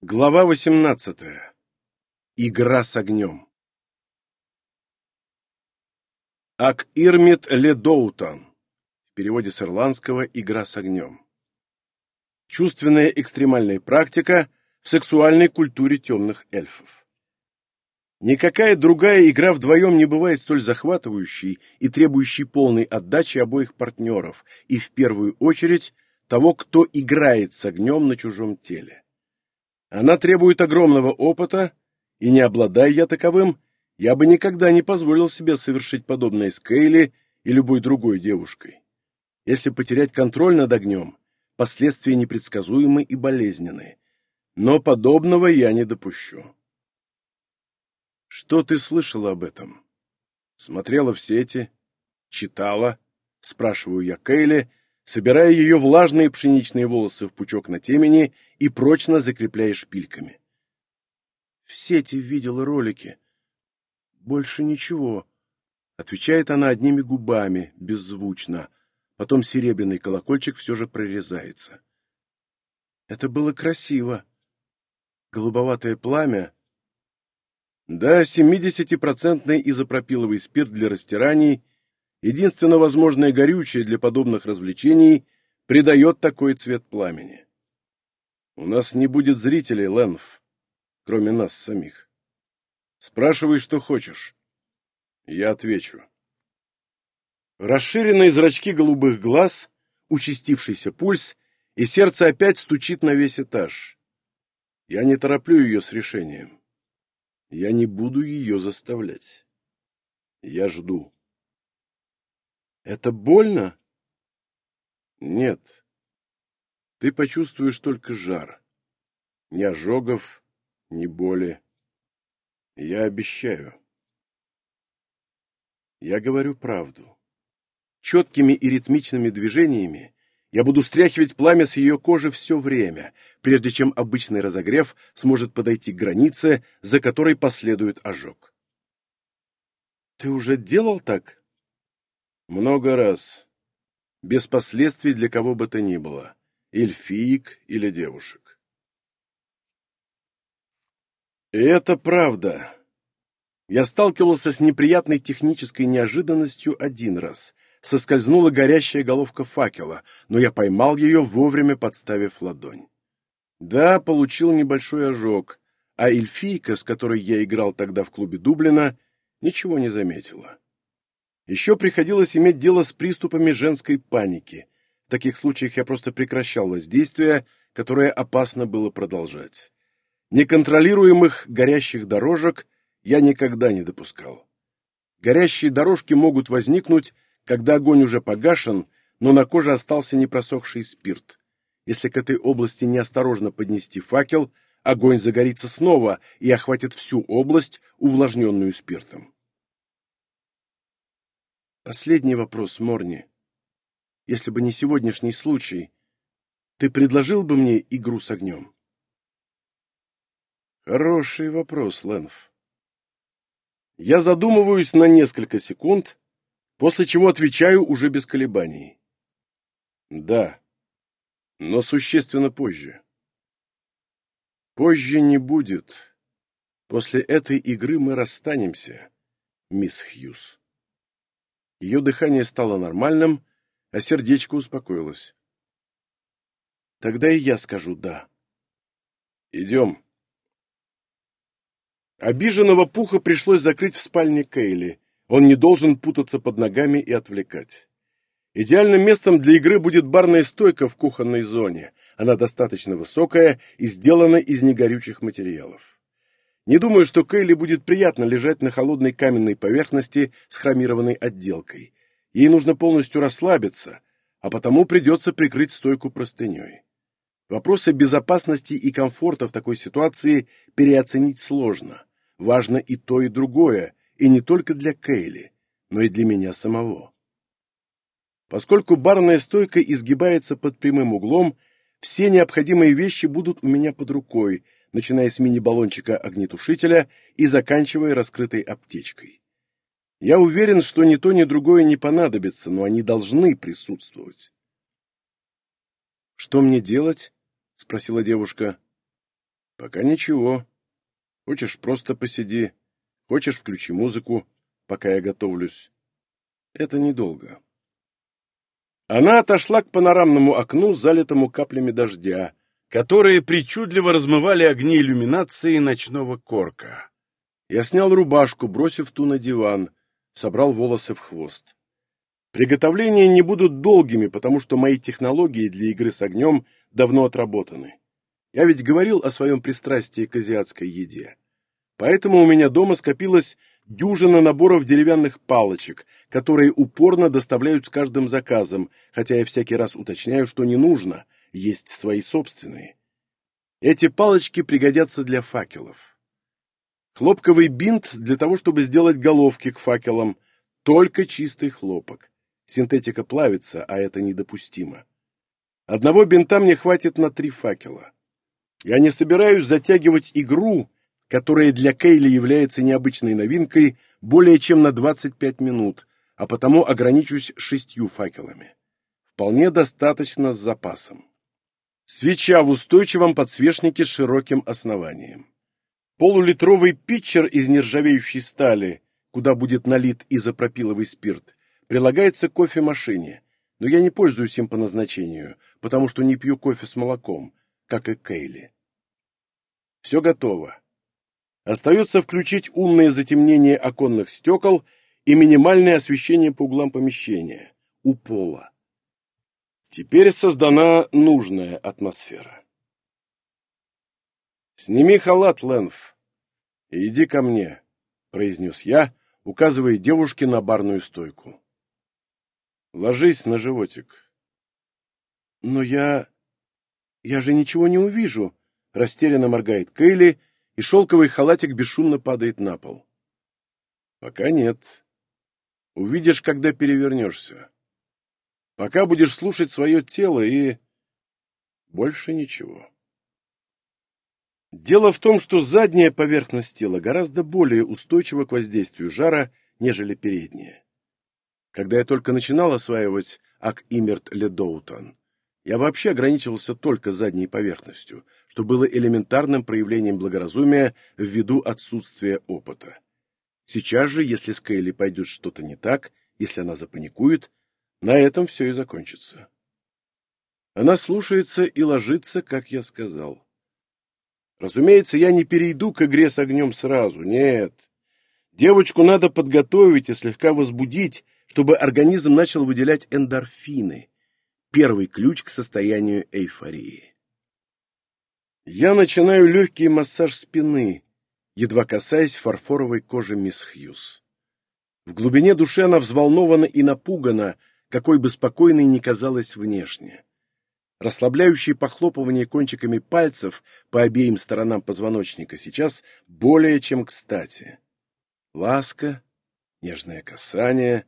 Глава 18. Игра с огнем. Ак Ирмит Ле Доутан. В переводе с ирландского «Игра с огнем». Чувственная экстремальная практика в сексуальной культуре темных эльфов. Никакая другая игра вдвоем не бывает столь захватывающей и требующей полной отдачи обоих партнеров, и в первую очередь того, кто играет с огнем на чужом теле. Она требует огромного опыта, и не обладая я таковым, я бы никогда не позволил себе совершить подобное с Кейли и любой другой девушкой. Если потерять контроль над огнем, последствия непредсказуемы и болезненны. Но подобного я не допущу. Что ты слышала об этом? Смотрела в сети? Читала? Спрашиваю я Кейли, собирая ее влажные пшеничные волосы в пучок на темени и прочно закрепляя шпильками. «В сети видела ролики. Больше ничего», — отвечает она одними губами, беззвучно. Потом серебряный колокольчик все же прорезается. «Это было красиво. Голубоватое пламя...» Да, 70-процентный изопропиловый спирт для растираний — единственно возможное горючее для подобных развлечений, придает такой цвет пламени. У нас не будет зрителей, Лэнф, кроме нас самих. Спрашивай, что хочешь. Я отвечу. Расширенные зрачки голубых глаз, участившийся пульс, и сердце опять стучит на весь этаж. Я не тороплю ее с решением. Я не буду ее заставлять. Я жду. Это больно? Нет. Ты почувствуешь только жар. Ни ожогов, ни боли. Я обещаю. Я говорю правду. Четкими и ритмичными движениями я буду стряхивать пламя с ее кожи все время, прежде чем обычный разогрев сможет подойти к границе, за которой последует ожог. Ты уже делал так? Много раз. Без последствий для кого бы то ни было. Эльфиек или девушек. И это правда. Я сталкивался с неприятной технической неожиданностью один раз. Соскользнула горящая головка факела, но я поймал ее, вовремя подставив ладонь. Да, получил небольшой ожог, а эльфийка, с которой я играл тогда в клубе Дублина, ничего не заметила. Еще приходилось иметь дело с приступами женской паники. В таких случаях я просто прекращал воздействие, которое опасно было продолжать. Неконтролируемых горящих дорожек я никогда не допускал. Горящие дорожки могут возникнуть, когда огонь уже погашен, но на коже остался непросохший спирт. Если к этой области неосторожно поднести факел, огонь загорится снова и охватит всю область, увлажненную спиртом. Последний вопрос, Морни. Если бы не сегодняшний случай, ты предложил бы мне игру с огнем? Хороший вопрос, Лэнф. Я задумываюсь на несколько секунд, после чего отвечаю уже без колебаний. Да, но существенно позже. Позже не будет. После этой игры мы расстанемся, мисс Хьюз. Ее дыхание стало нормальным, а сердечко успокоилось. Тогда и я скажу «да». «Идем». Обиженного пуха пришлось закрыть в спальне Кейли. Он не должен путаться под ногами и отвлекать. Идеальным местом для игры будет барная стойка в кухонной зоне. Она достаточно высокая и сделана из негорючих материалов. Не думаю, что Кейли будет приятно лежать на холодной каменной поверхности с хромированной отделкой. Ей нужно полностью расслабиться, а потому придется прикрыть стойку простыней. Вопросы безопасности и комфорта в такой ситуации переоценить сложно. Важно и то, и другое, и не только для Кейли, но и для меня самого. Поскольку барная стойка изгибается под прямым углом, все необходимые вещи будут у меня под рукой – начиная с мини-баллончика огнетушителя и заканчивая раскрытой аптечкой. Я уверен, что ни то, ни другое не понадобится, но они должны присутствовать. «Что мне делать?» — спросила девушка. Пока ничего. Хочешь, просто посиди. Хочешь, включи музыку, пока я готовлюсь. Это недолго. Она отошла к панорамному окну, залитому каплями дождя, которые причудливо размывали огни иллюминации ночного корка. Я снял рубашку, бросив ту на диван, собрал волосы в хвост. Приготовления не будут долгими, потому что мои технологии для игры с огнем давно отработаны. Я ведь говорил о своем пристрастии к азиатской еде. Поэтому у меня дома скопилось дюжина наборов деревянных палочек, которые упорно доставляют с каждым заказом, хотя я всякий раз уточняю, что не нужно, есть свои собственные. Эти палочки пригодятся для факелов. Хлопковый бинт для того, чтобы сделать головки к факелам. Только чистый хлопок. Синтетика плавится, а это недопустимо. Одного бинта мне хватит на три факела. Я не собираюсь затягивать игру, которая для Кейли является необычной новинкой, более чем на 25 минут, а потому ограничусь шестью факелами. Вполне достаточно с запасом. Свеча в устойчивом подсвечнике с широким основанием. Полулитровый питчер из нержавеющей стали, куда будет налит изопропиловый спирт, прилагается к кофемашине, но я не пользуюсь им по назначению, потому что не пью кофе с молоком, как и Кейли. Все готово. Остается включить умное затемнение оконных стекол и минимальное освещение по углам помещения, у пола. Теперь создана нужная атмосфера. «Сними халат, Лэнф, и иди ко мне», — произнес я, указывая девушке на барную стойку. «Ложись на животик». «Но я... я же ничего не увижу», — растерянно моргает Кейли, и шелковый халатик бесшумно падает на пол. «Пока нет. Увидишь, когда перевернешься. Пока будешь слушать свое тело и... больше ничего». Дело в том, что задняя поверхность тела гораздо более устойчива к воздействию жара, нежели передняя. Когда я только начинал осваивать Ак-Имерт Ледоутон, я вообще ограничивался только задней поверхностью, что было элементарным проявлением благоразумия ввиду отсутствия опыта. Сейчас же, если с Кейли пойдет что-то не так, если она запаникует, на этом все и закончится. Она слушается и ложится, как я сказал. Разумеется, я не перейду к игре с огнем сразу, нет. Девочку надо подготовить и слегка возбудить, чтобы организм начал выделять эндорфины. Первый ключ к состоянию эйфории. Я начинаю легкий массаж спины, едва касаясь фарфоровой кожи мисс Хьюз. В глубине души она взволнована и напугана, какой бы спокойной ни казалась внешне. Расслабляющие похлопывание кончиками пальцев по обеим сторонам позвоночника сейчас более чем кстати. Ласка, нежное касание,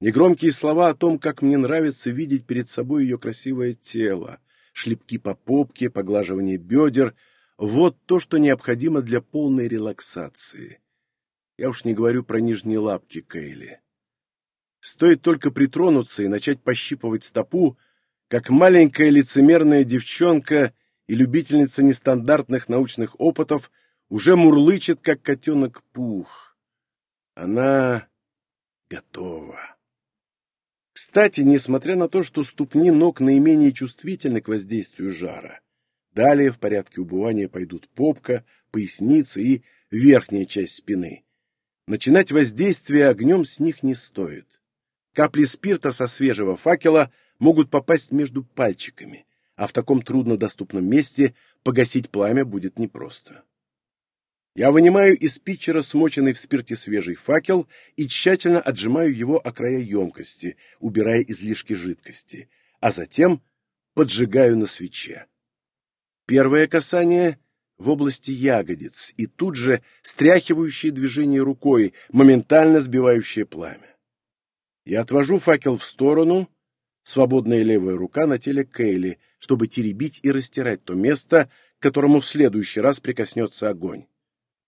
негромкие слова о том, как мне нравится видеть перед собой ее красивое тело, шлепки по попке, поглаживание бедер — вот то, что необходимо для полной релаксации. Я уж не говорю про нижние лапки Кейли. Стоит только притронуться и начать пощипывать стопу — как маленькая лицемерная девчонка и любительница нестандартных научных опытов уже мурлычет, как котенок Пух. Она готова. Кстати, несмотря на то, что ступни ног наименее чувствительны к воздействию жара, далее в порядке убывания пойдут попка, поясница и верхняя часть спины. Начинать воздействие огнем с них не стоит. Капли спирта со свежего факела могут попасть между пальчиками, а в таком труднодоступном месте погасить пламя будет непросто. Я вынимаю из питчера смоченный в спирте свежий факел и тщательно отжимаю его о края емкости, убирая излишки жидкости, а затем поджигаю на свече. Первое касание в области ягодиц и тут же стряхивающее движение рукой, моментально сбивающее пламя. Я отвожу факел в сторону свободная левая рука на теле Кейли, чтобы теребить и растирать то место, к которому в следующий раз прикоснется огонь.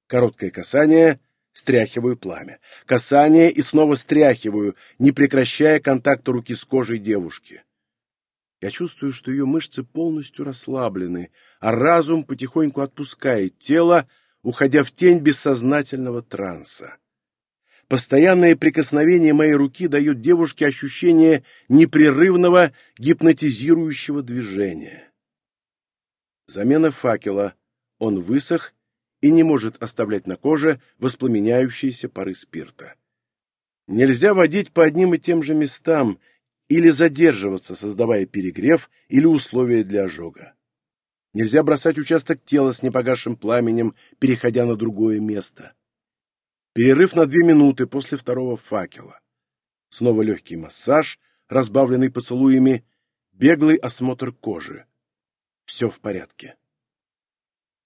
Короткое касание, стряхиваю пламя. Касание и снова стряхиваю, не прекращая контакта руки с кожей девушки. Я чувствую, что ее мышцы полностью расслаблены, а разум потихоньку отпускает тело, уходя в тень бессознательного транса. Постоянное прикосновение моей руки дает девушке ощущение непрерывного гипнотизирующего движения. Замена факела. Он высох и не может оставлять на коже воспламеняющиеся пары спирта. Нельзя водить по одним и тем же местам или задерживаться, создавая перегрев или условия для ожога. Нельзя бросать участок тела с непогасшим пламенем, переходя на другое место. Перерыв на две минуты после второго факела. Снова легкий массаж, разбавленный поцелуями, беглый осмотр кожи. Все в порядке.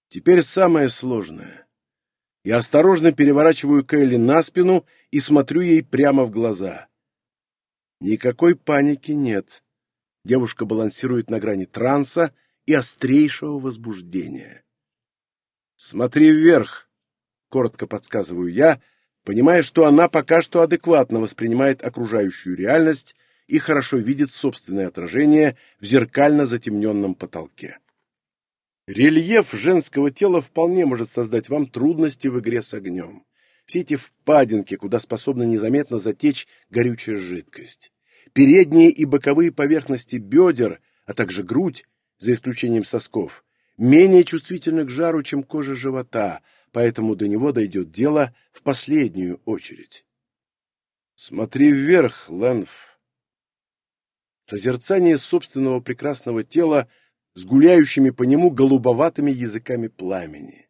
Теперь самое сложное. Я осторожно переворачиваю Кэлли на спину и смотрю ей прямо в глаза. Никакой паники нет. Девушка балансирует на грани транса и острейшего возбуждения. «Смотри вверх!» — коротко подсказываю я, понимая, что она пока что адекватно воспринимает окружающую реальность и хорошо видит собственное отражение в зеркально затемненном потолке. Рельеф женского тела вполне может создать вам трудности в игре с огнем. Все эти впадинки, куда способна незаметно затечь горючая жидкость. Передние и боковые поверхности бедер, а также грудь, за исключением сосков, менее чувствительны к жару, чем кожа живота, поэтому до него дойдет дело в последнюю очередь. Смотри вверх, Лэнф. Созерцание собственного прекрасного тела с гуляющими по нему голубоватыми языками пламени.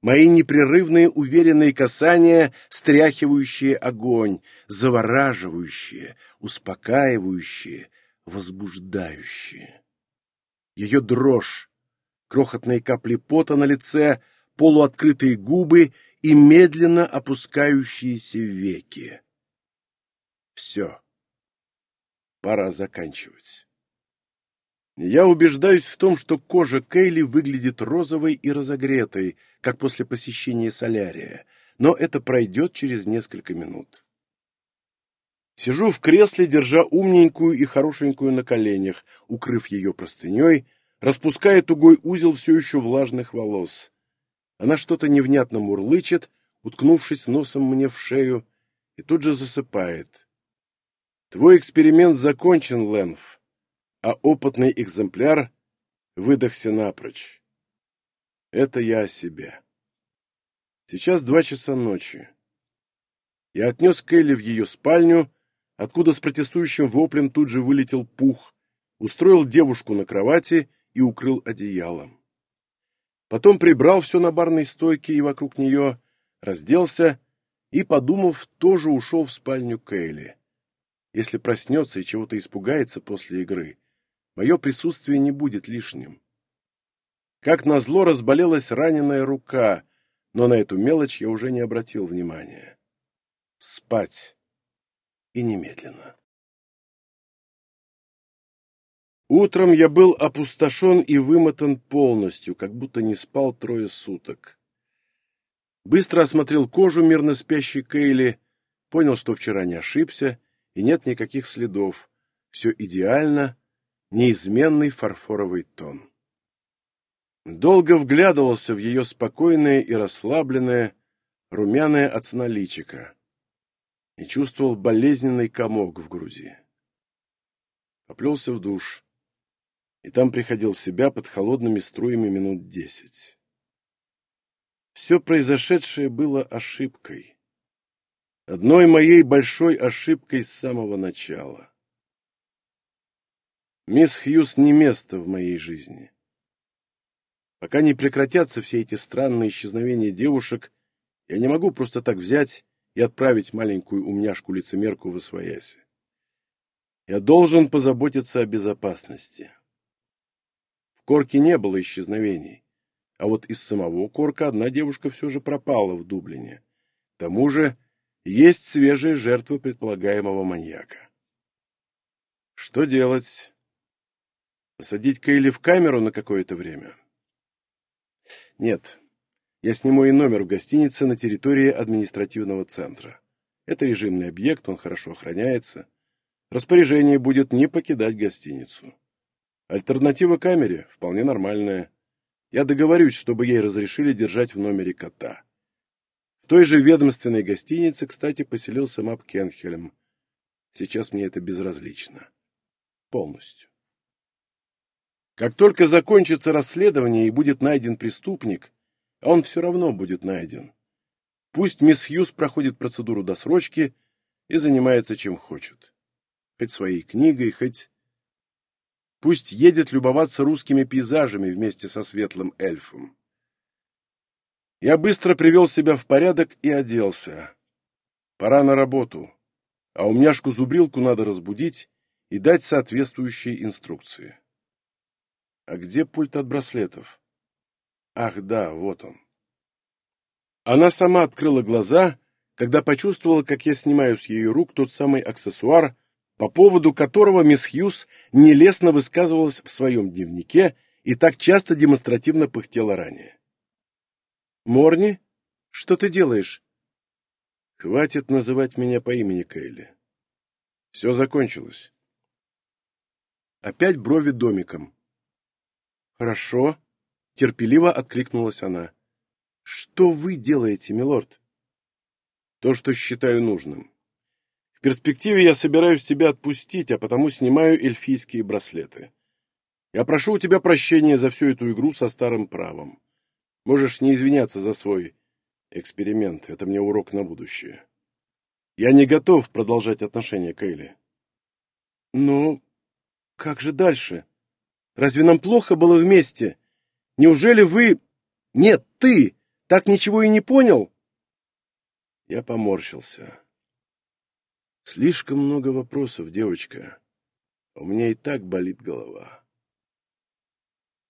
Мои непрерывные уверенные касания, стряхивающие огонь, завораживающие, успокаивающие, возбуждающие. Ее дрожь, крохотные капли пота на лице, полуоткрытые губы и медленно опускающиеся веки. Все. Пора заканчивать. Я убеждаюсь в том, что кожа Кейли выглядит розовой и разогретой, как после посещения солярия, но это пройдет через несколько минут. Сижу в кресле, держа умненькую и хорошенькую на коленях, укрыв ее простыней, распуская тугой узел все еще влажных волос. Она что-то невнятно мурлычет, уткнувшись носом мне в шею, и тут же засыпает. Твой эксперимент закончен, Лэнф а опытный экземпляр выдохся напрочь. Это я о себе. Сейчас два часа ночи. Я отнес Келли в ее спальню, откуда с протестующим воплем тут же вылетел пух, устроил девушку на кровати и укрыл одеялом. Потом прибрал все на барной стойке и вокруг нее, разделся и, подумав, тоже ушел в спальню Кейли. Если проснется и чего-то испугается после игры, мое присутствие не будет лишним. Как назло разболелась раненая рука, но на эту мелочь я уже не обратил внимания. Спать. И немедленно. Утром я был опустошен и вымотан полностью, как будто не спал трое суток. Быстро осмотрел кожу мирно спящей Кейли, понял, что вчера не ошибся, и нет никаких следов. Все идеально, неизменный фарфоровый тон. Долго вглядывался в ее спокойное и расслабленное, румяное от сна личико и чувствовал болезненный комок в груди. Поплелся в душ, и там приходил в себя под холодными струями минут десять. Все произошедшее было ошибкой. Одной моей большой ошибкой с самого начала. Мисс Хьюз не место в моей жизни. Пока не прекратятся все эти странные исчезновения девушек, я не могу просто так взять и отправить маленькую умняшку-лицемерку в освояси. Я должен позаботиться о безопасности. В Корке не было исчезновений, а вот из самого Корка одна девушка все же пропала в Дублине. К тому же есть свежие жертвы предполагаемого маньяка. Что делать? Посадить Кейли в камеру на какое-то время? Нет. Я сниму и номер в гостинице на территории административного центра. Это режимный объект, он хорошо охраняется. Распоряжение будет не покидать гостиницу. Альтернатива камере вполне нормальная. Я договорюсь, чтобы ей разрешили держать в номере кота. В той же ведомственной гостинице, кстати, поселился Мап Кенхельм. Сейчас мне это безразлично. Полностью. Как только закончится расследование и будет найден преступник, он все равно будет найден. Пусть мисс Хьюз проходит процедуру досрочки и занимается чем хочет. Хоть своей книгой, хоть Пусть едет любоваться русскими пейзажами вместе со светлым эльфом. Я быстро привел себя в порядок и оделся. Пора на работу, а умняшку-зубрилку надо разбудить и дать соответствующие инструкции. А где пульт от браслетов? Ах, да, вот он. Она сама открыла глаза, когда почувствовала, как я снимаю с ее рук тот самый аксессуар, по поводу которого мисс Хьюз нелестно высказывалась в своем дневнике и так часто демонстративно пыхтела ранее. «Морни, что ты делаешь?» «Хватит называть меня по имени Кейли. Все закончилось». Опять брови домиком. «Хорошо», — терпеливо откликнулась она. «Что вы делаете, милорд?» «То, что считаю нужным. В перспективе я собираюсь тебя отпустить, а потому снимаю эльфийские браслеты. Я прошу у тебя прощения за всю эту игру со старым правом. Можешь не извиняться за свой эксперимент, это мне урок на будущее. Я не готов продолжать отношения, Кейли. Ну, как же дальше? Разве нам плохо было вместе? Неужели вы... Нет, ты! Так ничего и не понял? Я поморщился. Слишком много вопросов, девочка. У меня и так болит голова.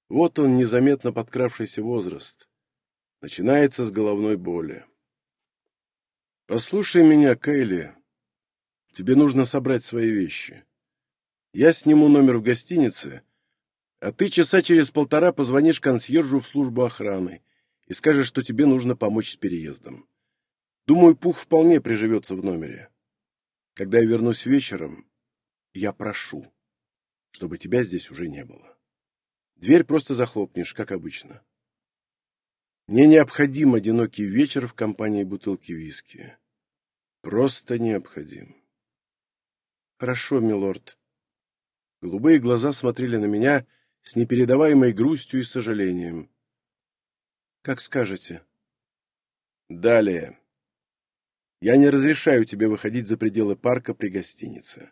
Вот он, незаметно подкравшийся возраст. Начинается с головной боли. Послушай меня, Кейли. Тебе нужно собрать свои вещи. Я сниму номер в гостинице, а ты часа через полтора позвонишь консьержу в службу охраны и скажешь, что тебе нужно помочь с переездом. Думаю, Пух вполне приживется в номере. Когда я вернусь вечером, я прошу, чтобы тебя здесь уже не было. Дверь просто захлопнешь, как обычно. Мне необходим одинокий вечер в компании бутылки виски. Просто необходим. Хорошо, милорд. Голубые глаза смотрели на меня с непередаваемой грустью и сожалением. Как скажете. Далее. Я не разрешаю тебе выходить за пределы парка при гостинице.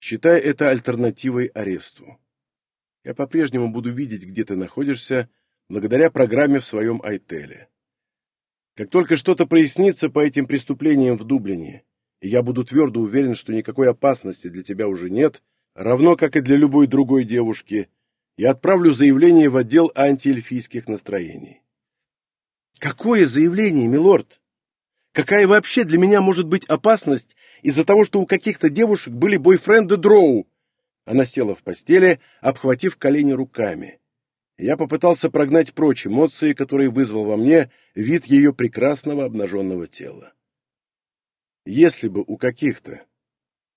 Считай это альтернативой аресту. Я по-прежнему буду видеть, где ты находишься, благодаря программе в своем айтеле. Как только что-то прояснится по этим преступлениям в Дублине, и я буду твердо уверен, что никакой опасности для тебя уже нет, равно как и для любой другой девушки, я отправлю заявление в отдел антиэльфийских настроений. Какое заявление, милорд? Какая вообще для меня может быть опасность из-за того, что у каких-то девушек были бойфренды Дроу? Она села в постели, обхватив колени руками. Я попытался прогнать прочь эмоции, которые вызвал во мне вид ее прекрасного обнаженного тела. Если бы у каких-то.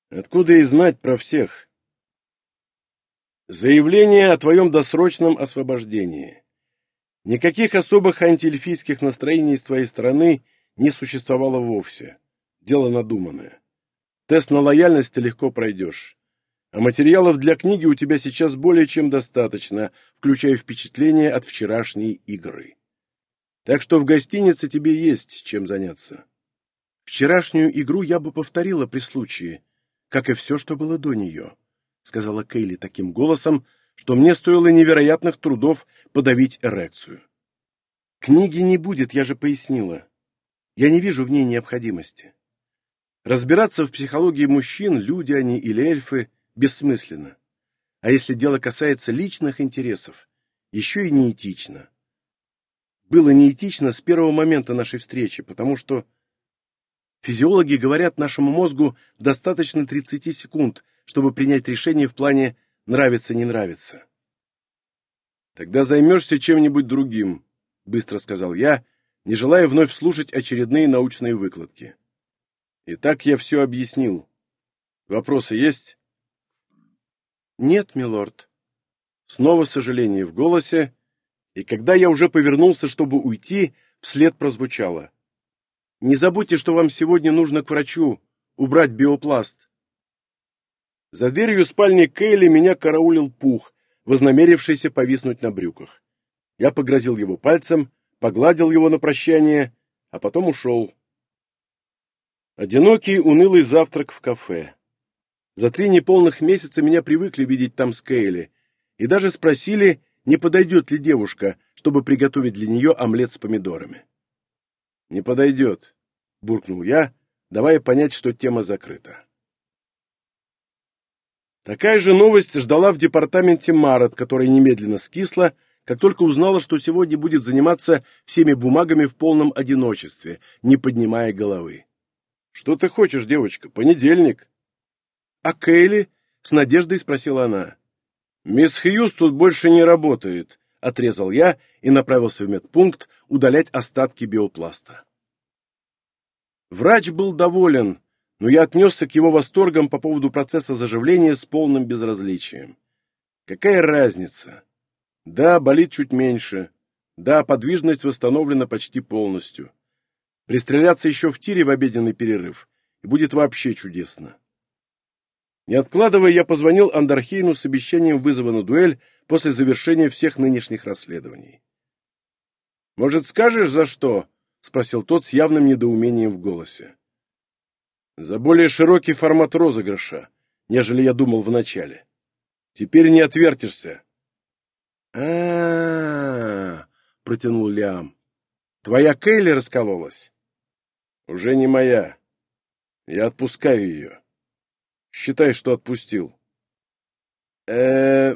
Откуда и знать про всех? Заявление о твоем досрочном освобождении. Никаких особых антиэльфийских настроений с твоей стороны не существовало вовсе. Дело надуманное. Тест на лояльность ты легко пройдешь. А материалов для книги у тебя сейчас более чем достаточно, включая впечатления от вчерашней игры. Так что в гостинице тебе есть чем заняться. Вчерашнюю игру я бы повторила при случае, как и все, что было до нее, — сказала Кейли таким голосом, что мне стоило невероятных трудов подавить эрекцию. Книги не будет, я же пояснила. Я не вижу в ней необходимости. Разбираться в психологии мужчин, люди они или эльфы, бессмысленно. А если дело касается личных интересов, еще и неэтично. Было неэтично с первого момента нашей встречи, потому что физиологи говорят нашему мозгу достаточно 30 секунд, чтобы принять решение в плане «нравится-не нравится». «Тогда займешься чем-нибудь другим», — быстро сказал я, не желая вновь слушать очередные научные выкладки. Итак, я все объяснил. Вопросы есть? Нет, милорд. Снова сожаление в голосе, и когда я уже повернулся, чтобы уйти, вслед прозвучало. «Не забудьте, что вам сегодня нужно к врачу, убрать биопласт». За дверью спальни Кейли меня караулил пух, вознамерившийся повиснуть на брюках. Я погрозил его пальцем, погладил его на прощание, а потом ушел. Одинокий, унылый завтрак в кафе. За три неполных месяца меня привыкли видеть там с Кейли, и даже спросили, не подойдет ли девушка, чтобы приготовить для нее омлет с помидорами. «Не подойдет», — буркнул я, давая понять, что тема закрыта. Такая же новость ждала в департаменте Марот, которая немедленно скисла, как только узнала, что сегодня будет заниматься всеми бумагами в полном одиночестве, не поднимая головы. «Что ты хочешь, девочка? Понедельник». «А Кейли?» — с надеждой спросила она. «Мисс Хьюз тут больше не работает», — отрезал я и направился в медпункт удалять остатки биопласта. Врач был доволен, но я отнесся к его восторгам по поводу процесса заживления с полным безразличием. Какая разница? Да, болит чуть меньше. Да, подвижность восстановлена почти полностью. Пристреляться еще в тире в обеденный перерыв, и будет вообще чудесно. Не откладывая, я позвонил Андархейну с обещанием вызова на дуэль после завершения всех нынешних расследований. «Может, скажешь, за что?» — спросил тот с явным недоумением в голосе. «За более широкий формат розыгрыша, нежели я думал вначале. Теперь не отвертишься». «А-а-а!» — протянул Лиам. «Твоя Кейли раскололась?» «Уже не моя. Я отпускаю ее». Считай, что отпустил. э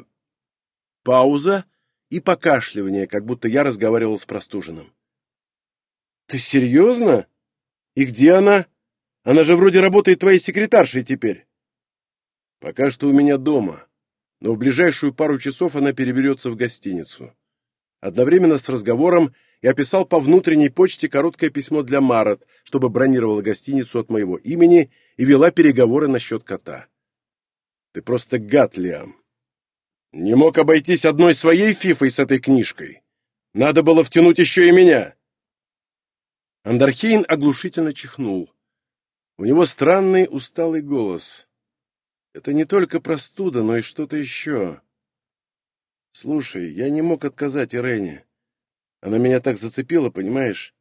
Пауза и покашливание, как будто я разговаривал с простуженным. «Ты серьезно? И где она? Она же вроде работает твоей секретаршей теперь». «Пока что у меня дома, но в ближайшую пару часов она переберется в гостиницу». Одновременно с разговором я писал по внутренней почте короткое письмо для Марот, чтобы бронировала гостиницу от моего имени и вела переговоры насчет кота. Ты просто гад, Лиам. Не мог обойтись одной своей фифой с этой книжкой. Надо было втянуть еще и меня. Андархейн оглушительно чихнул. У него странный усталый голос. Это не только простуда, но и что-то еще. Слушай, я не мог отказать Ирене. Она меня так зацепила, понимаешь?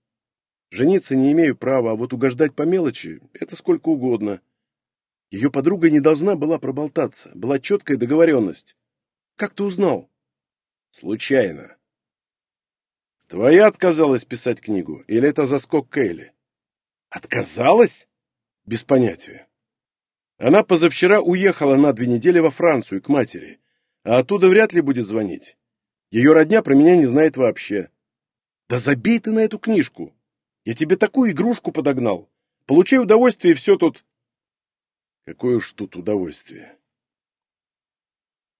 Жениться не имею права, а вот угождать по мелочи — это сколько угодно. Ее подруга не должна была проболтаться, была четкая договоренность. Как ты узнал? Случайно. Твоя отказалась писать книгу, или это заскок Кейли? Отказалась? Без понятия. Она позавчера уехала на две недели во Францию к матери, а оттуда вряд ли будет звонить. Ее родня про меня не знает вообще. Да забей ты на эту книжку. Я тебе такую игрушку подогнал. Получай удовольствие, и все тут... Какое уж тут удовольствие.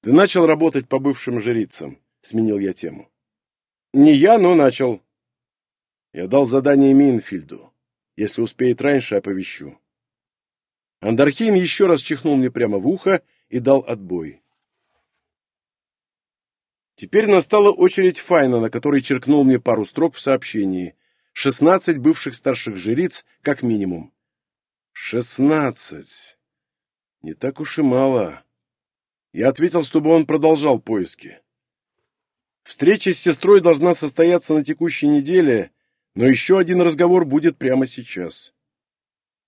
Ты начал работать по бывшим жрицам, сменил я тему. Не я, но начал. Я дал задание Минфильду. Если успеет раньше, оповещу. Андархейн еще раз чихнул мне прямо в ухо и дал отбой. Теперь настала очередь Файна, на который черкнул мне пару строк в сообщении — Шестнадцать бывших старших жриц, как минимум. Шестнадцать. Не так уж и мало. Я ответил, чтобы он продолжал поиски. Встреча с сестрой должна состояться на текущей неделе, но еще один разговор будет прямо сейчас.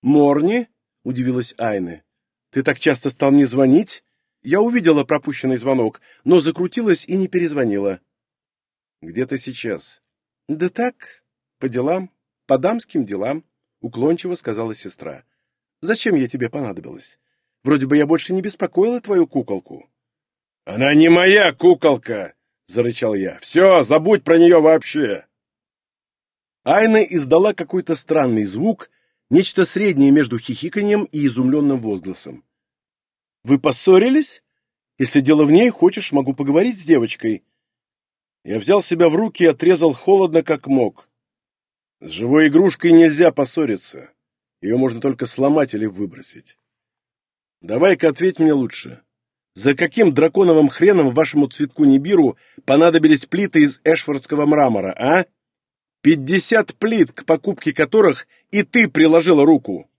«Морни?» — удивилась Айны. «Ты так часто стал мне звонить?» Я увидела пропущенный звонок, но закрутилась и не перезвонила. «Где ты сейчас?» «Да так, «По делам, по дамским делам», — уклончиво сказала сестра. «Зачем я тебе понадобилась? Вроде бы я больше не беспокоила твою куколку». «Она не моя куколка!» — зарычал я. «Все, забудь про нее вообще!» Айна издала какой-то странный звук, нечто среднее между хихиканьем и изумленным возгласом. «Вы поссорились? Если дело в ней, хочешь, могу поговорить с девочкой». Я взял себя в руки и отрезал холодно, как мог. С живой игрушкой нельзя поссориться. Ее можно только сломать или выбросить. Давай-ка ответь мне лучше. за каким драконовым хреном вашему цветку Нибиру понадобились плиты из эшфордского мрамора, а? Пятьдесят плит, к покупке которых и ты приложила руку!»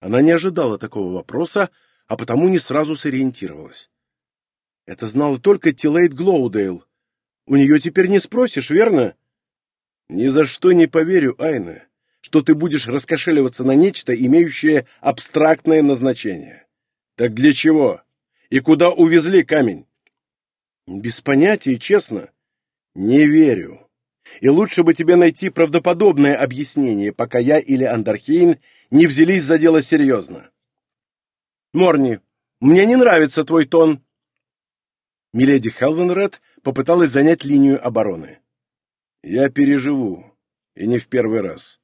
Она не ожидала такого вопроса, а потому не сразу сориентировалась. Это знала только Тилейт Глоудейл. У нее теперь не спросишь, верно? Ни за что не поверю, Айна, что ты будешь раскошеливаться на нечто, имеющее абстрактное назначение. Так для чего? И куда увезли камень? Без понятия, честно. Не верю. И лучше бы тебе найти правдоподобное объяснение, пока я или Андархейн не взялись за дело серьезно. Морни, мне не нравится твой тон. Миледи Хелвенред попыталась занять линию обороны. Я переживу, и не в первый раз.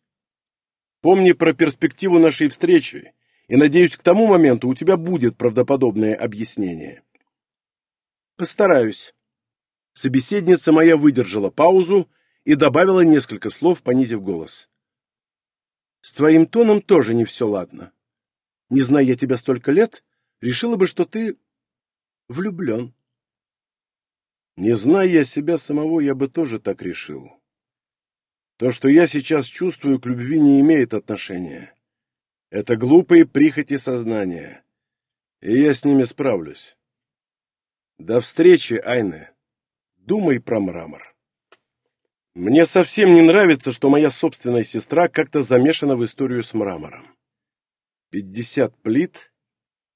Помни про перспективу нашей встречи, и, надеюсь, к тому моменту у тебя будет правдоподобное объяснение. Постараюсь. Собеседница моя выдержала паузу и добавила несколько слов, понизив голос. С твоим тоном тоже не все ладно. Не зная я тебя столько лет, решила бы, что ты влюблен. Не зная я себя самого, я бы тоже так решил. То, что я сейчас чувствую, к любви не имеет отношения. Это глупые прихоти сознания. И я с ними справлюсь. До встречи, Айне. Думай про мрамор. Мне совсем не нравится, что моя собственная сестра как-то замешана в историю с мрамором. Пятьдесят плит,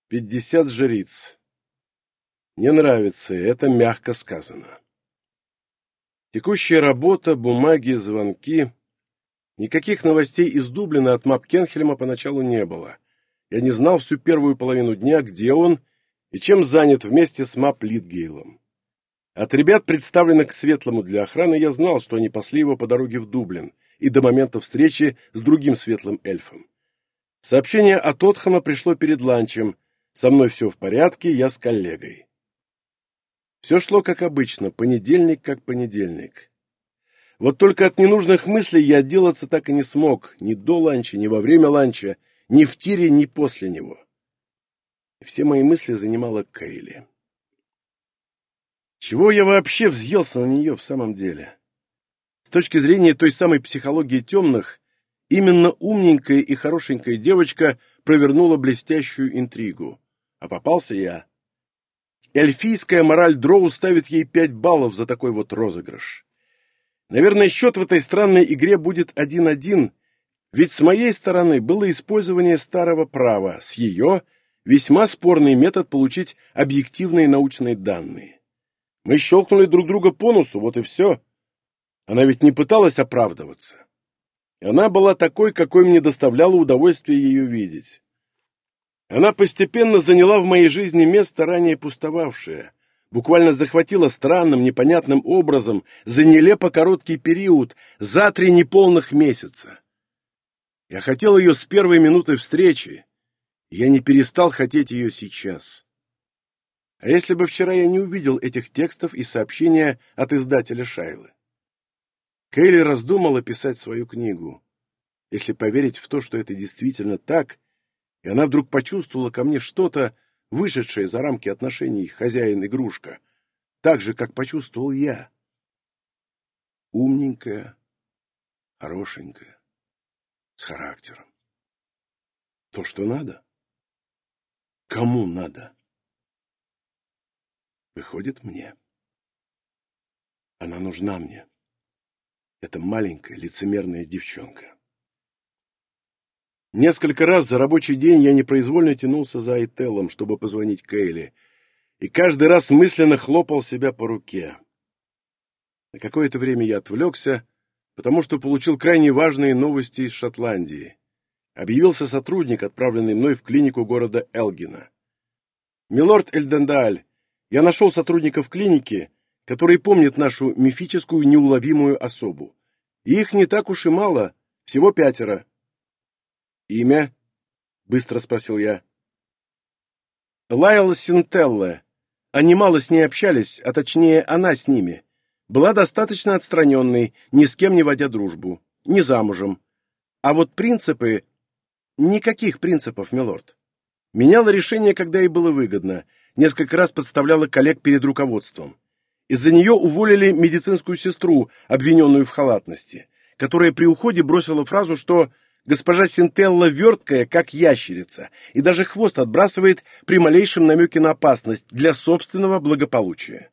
пятьдесят жриц. Не нравится, это мягко сказано. Текущая работа, бумаги, звонки. Никаких новостей из Дублина от Мап Кенхельма поначалу не было. Я не знал всю первую половину дня, где он и чем занят вместе с Мап Литгейлом. От ребят, представленных к Светлому для охраны, я знал, что они пасли его по дороге в Дублин и до момента встречи с другим светлым эльфом. Сообщение от Отхама пришло перед ланчем. Со мной все в порядке, я с коллегой. Все шло как обычно, понедельник как понедельник. Вот только от ненужных мыслей я отделаться так и не смог, ни до ланча, ни во время ланча, ни в тире, ни после него. И все мои мысли занимала Кейли. Чего я вообще взъелся на нее в самом деле? С точки зрения той самой психологии темных, именно умненькая и хорошенькая девочка провернула блестящую интригу. А попался я. Эльфийская мораль Дроу ставит ей пять баллов за такой вот розыгрыш. Наверное, счет в этой странной игре будет один-один, ведь с моей стороны было использование старого права, с ее — весьма спорный метод получить объективные научные данные. Мы щелкнули друг друга по носу, вот и все. Она ведь не пыталась оправдываться. Она была такой, какой мне доставляло удовольствие ее видеть. Она постепенно заняла в моей жизни место, ранее пустовавшее, буквально захватила странным, непонятным образом за нелепо короткий период, за три неполных месяца. Я хотел ее с первой минуты встречи, и я не перестал хотеть ее сейчас. А если бы вчера я не увидел этих текстов и сообщения от издателя Шайлы? Кейли раздумала писать свою книгу. Если поверить в то, что это действительно так, и она вдруг почувствовала ко мне что-то, вышедшее за рамки отношений хозяин-игрушка, так же, как почувствовал я. Умненькая, хорошенькая, с характером. То, что надо. Кому надо? Выходит, мне. Она нужна мне. Эта маленькая лицемерная девчонка. Несколько раз за рабочий день я непроизвольно тянулся за Айтелом, чтобы позвонить Кейли, и каждый раз мысленно хлопал себя по руке. На какое-то время я отвлекся, потому что получил крайне важные новости из Шотландии. Объявился сотрудник, отправленный мной в клинику города Элгина. «Милорд Эльдендаль, я нашел сотрудников клиники, которые помнят нашу мифическую неуловимую особу. И их не так уж и мало, всего пятеро. «Имя?» — быстро спросил я. Лайла Синтелла. Они мало с ней общались, а точнее она с ними. Была достаточно отстраненной, ни с кем не водя дружбу, не замужем. А вот принципы... Никаких принципов, милорд. Меняла решение, когда ей было выгодно, несколько раз подставляла коллег перед руководством. Из-за нее уволили медицинскую сестру, обвиненную в халатности, которая при уходе бросила фразу, что госпожа Синтелла верткая, как ящерица, и даже хвост отбрасывает при малейшем намеке на опасность для собственного благополучия.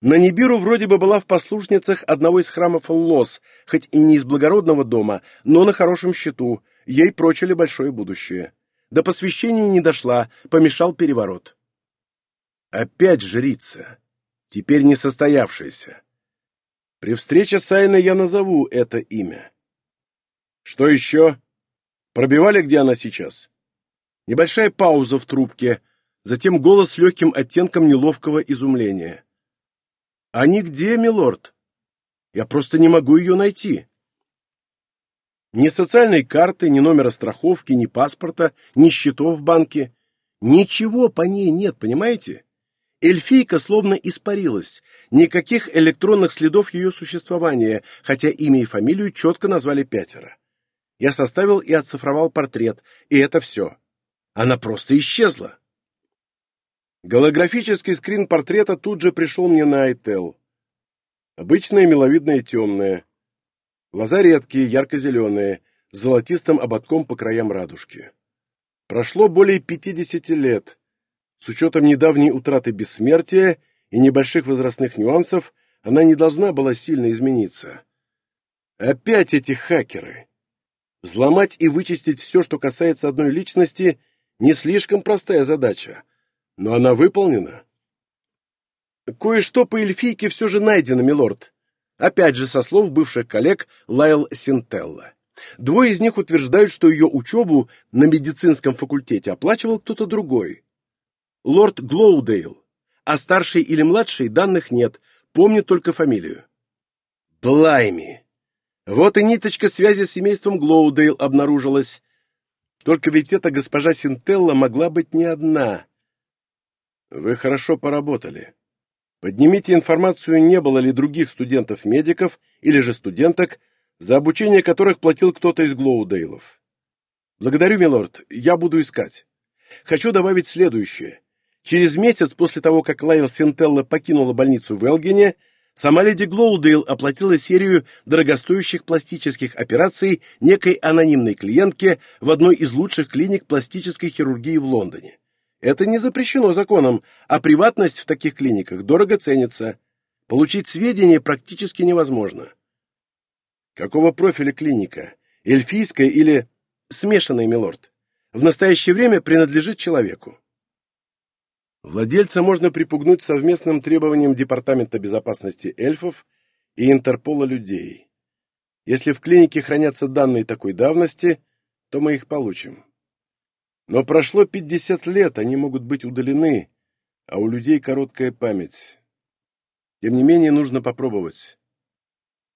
На Нибиру вроде бы была в послушницах одного из храмов Лос, хоть и не из благородного дома, но на хорошем счету, ей прочили большое будущее. До посвящения не дошла, помешал переворот. Опять жрица теперь не состоявшаяся. При встрече с Айной я назову это имя. Что еще? Пробивали, где она сейчас? Небольшая пауза в трубке, затем голос с легким оттенком неловкого изумления. «А нигде, милорд? Я просто не могу ее найти». Ни социальной карты, ни номера страховки, ни паспорта, ни счетов в банке. Ничего по ней нет, понимаете? Эльфийка словно испарилась. Никаких электронных следов ее существования, хотя имя и фамилию четко назвали пятеро. Я составил и оцифровал портрет, и это все. Она просто исчезла. Голографический скрин портрета тут же пришел мне на iTel. Обычная миловидная темная. Глаза редкие, ярко-зеленые, с золотистым ободком по краям радужки. Прошло более пятидесяти лет. С учетом недавней утраты бессмертия и небольших возрастных нюансов, она не должна была сильно измениться. Опять эти хакеры. Взломать и вычистить все, что касается одной личности, не слишком простая задача, но она выполнена. Кое-что по эльфийке все же найдено, милорд. Опять же, со слов бывших коллег Лайл Синтелла. Двое из них утверждают, что ее учебу на медицинском факультете оплачивал кто-то другой лорд Глоудейл, а старший или младший данных нет, помню только фамилию. Blimey! Вот и ниточка связи с семейством Глоудейл обнаружилась. Только ведь эта госпожа Синтелла могла быть не одна. Вы хорошо поработали. Поднимите информацию, не было ли других студентов-медиков или же студенток, за обучение которых платил кто-то из Глоудейлов. Благодарю, милорд, я буду искать. Хочу добавить следующее. Через месяц после того, как Лайл Сентелла покинула больницу в Элгене, сама леди Глоудейл оплатила серию дорогостоящих пластических операций некой анонимной клиентке в одной из лучших клиник пластической хирургии в Лондоне. Это не запрещено законом, а приватность в таких клиниках дорого ценится. Получить сведения практически невозможно. Какого профиля клиника? Эльфийская или смешанная, милорд? В настоящее время принадлежит человеку. Владельца можно припугнуть совместным требованием Департамента безопасности эльфов и Интерпола людей. Если в клинике хранятся данные такой давности, то мы их получим. Но прошло 50 лет, они могут быть удалены, а у людей короткая память. Тем не менее, нужно попробовать.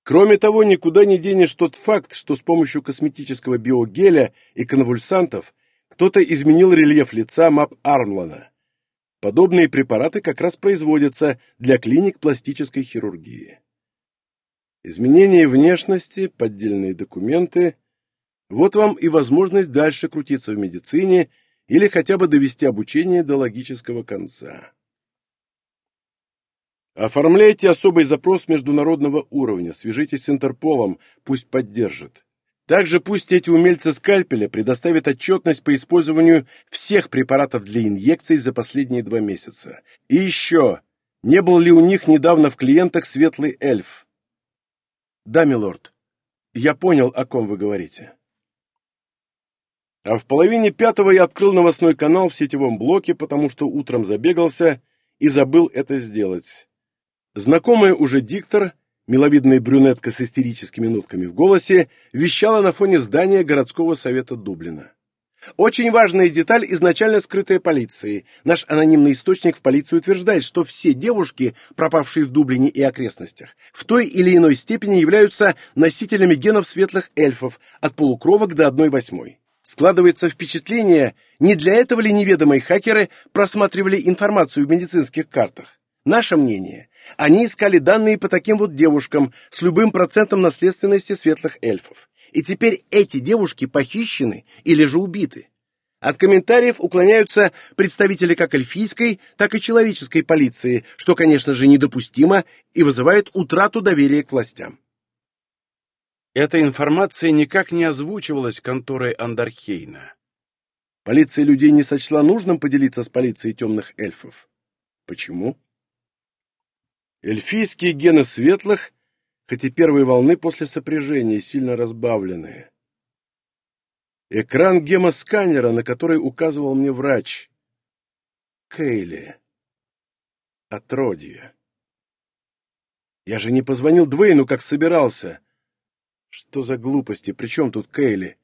Кроме того, никуда не денешь тот факт, что с помощью косметического биогеля и конвульсантов кто-то изменил рельеф лица Мап Армлана. Подобные препараты как раз производятся для клиник пластической хирургии. Изменение внешности, поддельные документы – вот вам и возможность дальше крутиться в медицине или хотя бы довести обучение до логического конца. Оформляйте особый запрос международного уровня, свяжитесь с Интерполом, пусть поддержит. Также пусть эти умельцы скальпеля предоставят отчетность по использованию всех препаратов для инъекций за последние два месяца. И еще, не был ли у них недавно в клиентах светлый эльф? Да, милорд. Я понял, о ком вы говорите. А в половине пятого я открыл новостной канал в сетевом блоке, потому что утром забегался и забыл это сделать. Знакомая уже диктор – Миловидная брюнетка с истерическими нотками в голосе вещала на фоне здания городского совета Дублина. Очень важная деталь, изначально скрытая полицией. Наш анонимный источник в полиции утверждает, что все девушки, пропавшие в Дублине и окрестностях, в той или иной степени являются носителями генов светлых эльфов от полукровок до одной восьмой. Складывается впечатление, не для этого ли неведомые хакеры просматривали информацию в медицинских картах? Наше мнение, они искали данные по таким вот девушкам с любым процентом наследственности светлых эльфов. И теперь эти девушки похищены или же убиты. От комментариев уклоняются представители как эльфийской, так и человеческой полиции, что, конечно же, недопустимо и вызывает утрату доверия к властям. Эта информация никак не озвучивалась конторой Андархейна. Полиция людей не сочла нужным поделиться с полицией темных эльфов. Почему? Эльфийские гены светлых, хоть и первой волны после сопряжения, сильно разбавленные. Экран гемосканера, на который указывал мне врач. Кейли. Отродье. Я же не позвонил Двейну, как собирался. Что за глупости? Причем тут Кейли?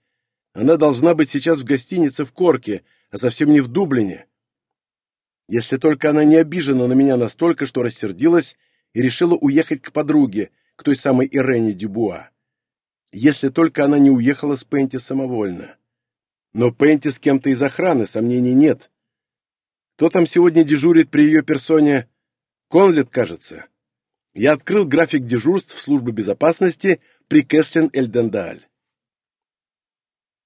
Она должна быть сейчас в гостинице в Корке, а совсем не в Дублине. Если только она не обижена на меня настолько, что рассердилась и решила уехать к подруге, к той самой Ирене Дюбуа. Если только она не уехала с Пенти самовольно. Но Пенти с кем-то из охраны, сомнений нет. Кто там сегодня дежурит при ее персоне? Конлет, кажется. Я открыл график дежурств службы безопасности при Кэслин Эльдендаль.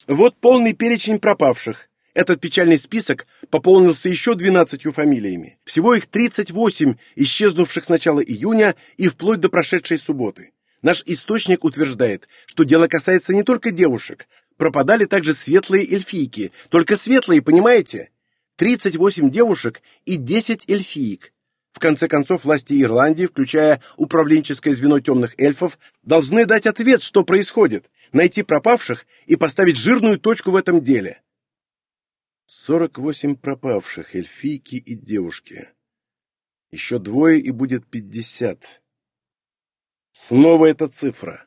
Вот полный перечень пропавших. Этот печальный список пополнился еще 12 фамилиями. Всего их 38, исчезнувших с начала июня и вплоть до прошедшей субботы. Наш источник утверждает, что дело касается не только девушек. Пропадали также светлые эльфийки. Только светлые, понимаете? 38 девушек и 10 эльфиек. В конце концов, власти Ирландии, включая управленческое звено темных эльфов, должны дать ответ, что происходит, найти пропавших и поставить жирную точку в этом деле. 48 пропавших, эльфийки и девушки. Еще двое и будет 50. Снова эта цифра.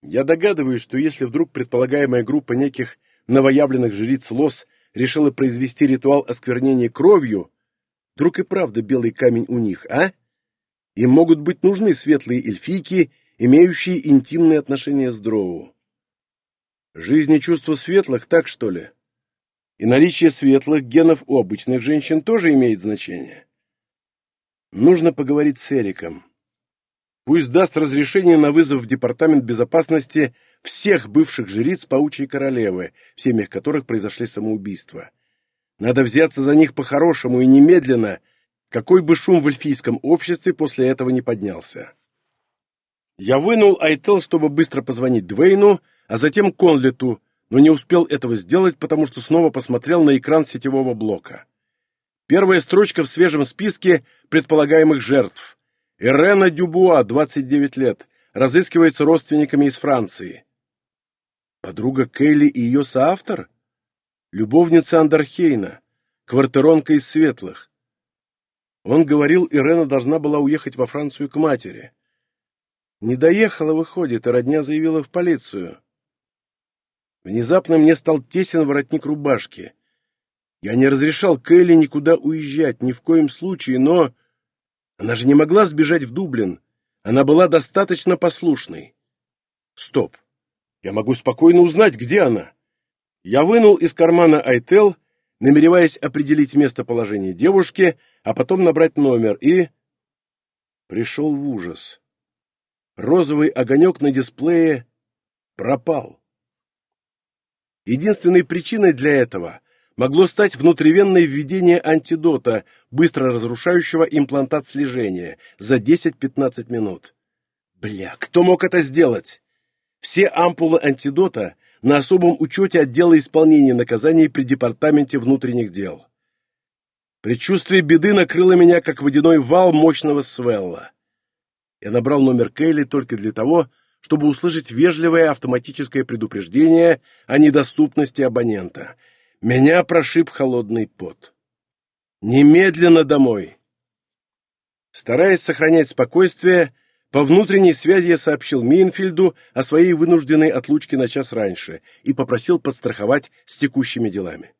Я догадываюсь, что если вдруг предполагаемая группа неких новоявленных жриц Лос решила произвести ритуал осквернения кровью, вдруг и правда белый камень у них, а? Им могут быть нужны светлые эльфийки, имеющие интимные отношения с Дроу. Жизнь и чувства светлых, так что ли? И наличие светлых генов у обычных женщин тоже имеет значение. Нужно поговорить с Эриком. Пусть даст разрешение на вызов в Департамент безопасности всех бывших жриц Паучьей Королевы, в семьях которых произошли самоубийства. Надо взяться за них по-хорошему и немедленно, какой бы шум в эльфийском обществе после этого не поднялся. Я вынул Айтел, чтобы быстро позвонить Двейну, а затем Конлету, но не успел этого сделать, потому что снова посмотрел на экран сетевого блока. Первая строчка в свежем списке предполагаемых жертв. Ирена Дюбуа, 29 лет, разыскивается родственниками из Франции. Подруга Кейли и ее соавтор? Любовница Андерхейна, квартиронка из Светлых. Он говорил, Ирена должна была уехать во Францию к матери. Не доехала, выходит, и родня заявила в полицию. Внезапно мне стал тесен воротник рубашки. Я не разрешал Кэлли никуда уезжать, ни в коем случае, но... Она же не могла сбежать в Дублин. Она была достаточно послушной. Стоп. Я могу спокойно узнать, где она. Я вынул из кармана Айтел, намереваясь определить местоположение девушки, а потом набрать номер, и... Пришел в ужас. Розовый огонек на дисплее пропал. Единственной причиной для этого могло стать внутривенное введение антидота, быстро разрушающего имплантат слежения, за 10-15 минут. Бля, кто мог это сделать? Все ампулы антидота на особом учете отдела исполнения наказаний при Департаменте внутренних дел. Предчувствие беды накрыло меня, как водяной вал мощного свелла. Я набрал номер Кейли только для того, чтобы услышать вежливое автоматическое предупреждение о недоступности абонента. Меня прошиб холодный пот. Немедленно домой. Стараясь сохранять спокойствие, по внутренней связи я сообщил Минфильду о своей вынужденной отлучке на час раньше и попросил подстраховать с текущими делами.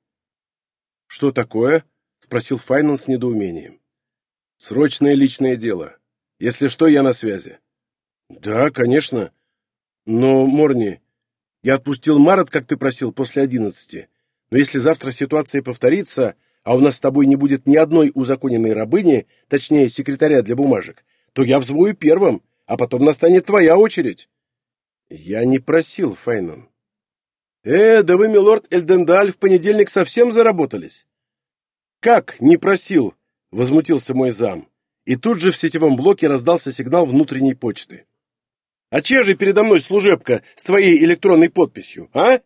«Что такое?» — спросил Файнан с недоумением. «Срочное личное дело. Если что, я на связи». «Да, конечно. Но, Морни, я отпустил Марат, как ты просил, после одиннадцати. Но если завтра ситуация повторится, а у нас с тобой не будет ни одной узаконенной рабыни, точнее, секретаря для бумажек, то я взвою первым, а потом настанет твоя очередь». «Я не просил, Файнон». «Э, да вы, милорд Эльдендаль, в понедельник совсем заработались?» «Как? Не просил!» — возмутился мой зам. И тут же в сетевом блоке раздался сигнал внутренней почты. «А чья же передо мной служебка с твоей электронной подписью, а?»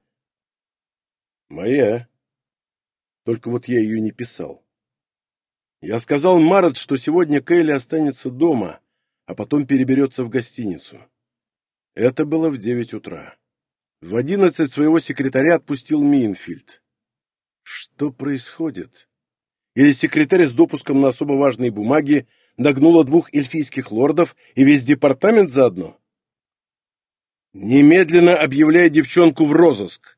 «Моя. Только вот я ее не писал. Я сказал Марат, что сегодня Кейли останется дома, а потом переберется в гостиницу. Это было в девять утра. В одиннадцать своего секретаря отпустил Минфильд. Что происходит? Или секретарь с допуском на особо важные бумаги нагнула двух эльфийских лордов и весь департамент заодно? Немедленно объявляй девчонку в розыск.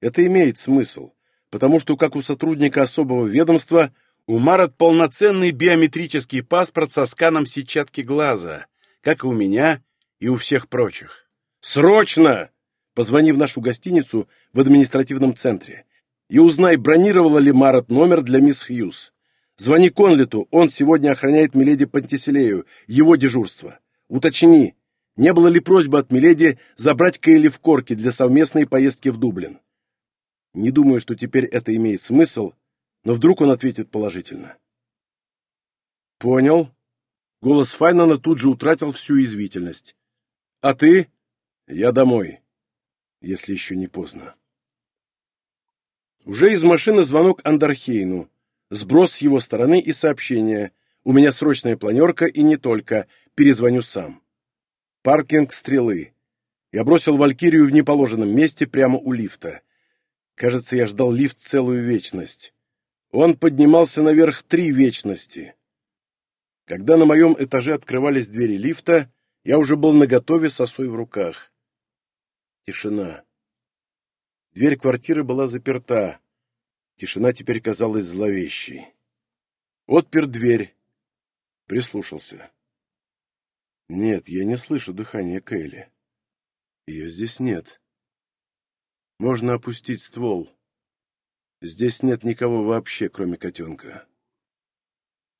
Это имеет смысл, потому что, как у сотрудника особого ведомства, у Марат полноценный биометрический паспорт со сканом сетчатки глаза, как и у меня и у всех прочих. Срочно! Позвони в нашу гостиницу в административном центре и узнай, бронировала ли Марат номер для мисс Хьюз. Звони Конлету, он сегодня охраняет Миледи Пантиселею, его дежурство. Уточни, не было ли просьбы от Миледи забрать Кейли в Корке для совместной поездки в Дублин. Не думаю, что теперь это имеет смысл, но вдруг он ответит положительно. «Понял». Голос Файнана тут же утратил всю извительность. «А ты?» «Я домой, если еще не поздно». Уже из машины звонок Андархейну, сброс с его стороны и сообщение. «У меня срочная планерка и не только, перезвоню сам». Паркинг стрелы. Я бросил Валькирию в неположенном месте прямо у лифта. Кажется, я ждал лифт целую вечность. Он поднимался наверх три вечности. Когда на моем этаже открывались двери лифта, я уже был наготове с осой в руках. Тишина. Дверь квартиры была заперта. Тишина теперь казалась зловещей. Отпер дверь. Прислушался. Нет, я не слышу дыхания Кейли. Ее здесь нет. Можно опустить ствол. Здесь нет никого вообще, кроме котенка.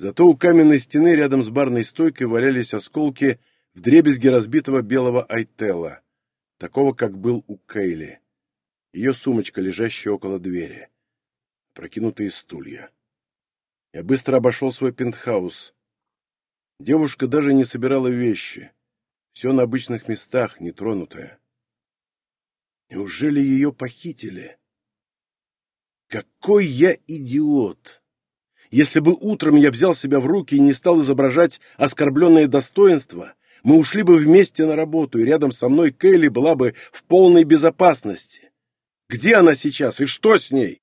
Зато у каменной стены рядом с барной стойкой валялись осколки вдребезги разбитого белого айтела, такого, как был у Кейли. Ее сумочка, лежащая около двери. Прокинутые стулья. Я быстро обошел свой пентхаус. Девушка даже не собирала вещи. Все на обычных местах, нетронутое. Неужели ее похитили? Какой я идиот! Если бы утром я взял себя в руки и не стал изображать оскорбленное достоинство, мы ушли бы вместе на работу, и рядом со мной Кейли была бы в полной безопасности. Где она сейчас и что с ней?